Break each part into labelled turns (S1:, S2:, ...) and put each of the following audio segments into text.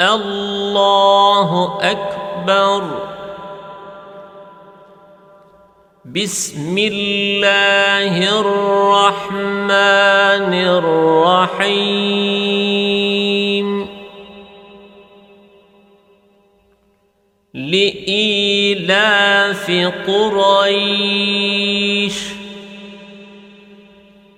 S1: الله أكبر. بسم الله الرحمن الرحيم. لإيلاف قريش.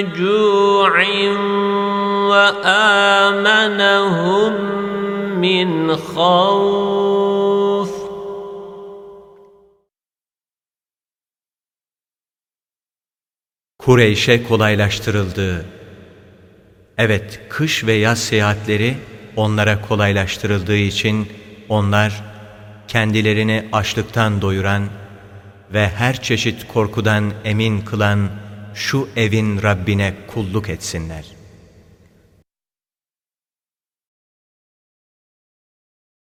S1: جوع وآمنهم من خوف
S2: Kureyş'e kolaylaştırıldığı, evet kış ve yaz seyahatleri onlara kolaylaştırıldığı için onlar kendilerini açlıktan doyuran ve her çeşit korkudan emin kılan şu evin Rabbine kulluk etsinler.''